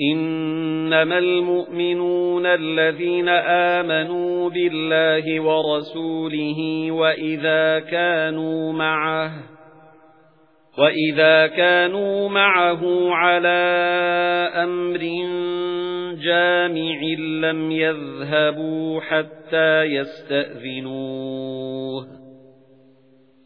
إِنَّمَا الْمُؤْمِنُونَ الَّذِينَ آمَنُوا بِاللَّهِ وَرَسُولِهِ وَإِذَا كَانُوا مَعَهُ وَإِذَا كَانُوا مَعَهُ عَلَى أَمْرٍ جَامِعٍ لَّمْ يَذْهَبُوا حَتَّى يَسْتَأْذِنُوهُ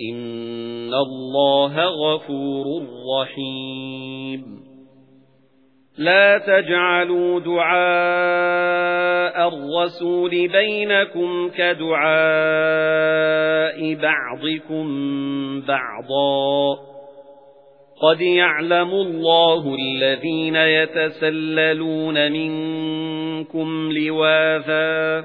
إِنَّ اللَّهَ غَفُورٌ رَّحِيمٌ لا تجعلوا دعاء الرسول بينكم كدعاء بعضكم بعضا قد يعلم الله الذين يتسللون منكم لواذا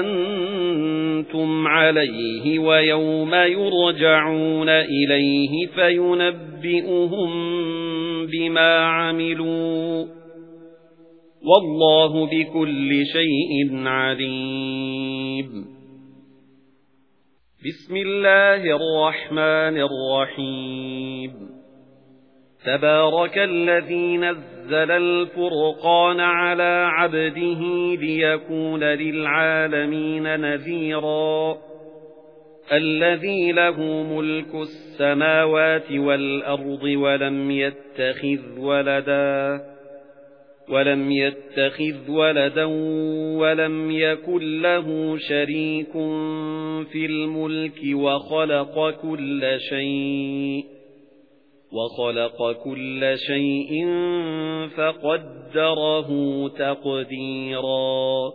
أنتم عليه ويوم يرجعون إليه فينبئهم بما عملوا والله بكل شيء عليم. بسم الله الرحمن الرحيم. تبارك الذي نزل الفرقان على عبده ليكون للعالمين نذيرا. الذي له ملك السماوات والأرض ولم يتخذ ولداً وَلَمْ يَتَّخِذْ وَلَدًا وَلَمْ يَكُنْ لَهُ شَرِيكٌ فِي الْمُلْكِ وَخَلَقَ كُلَّ شَيْءٍ. وَخَلَقَ كُلَّ شَيْءٍ فَقَدَّرَهُ تَقْدِيرًا.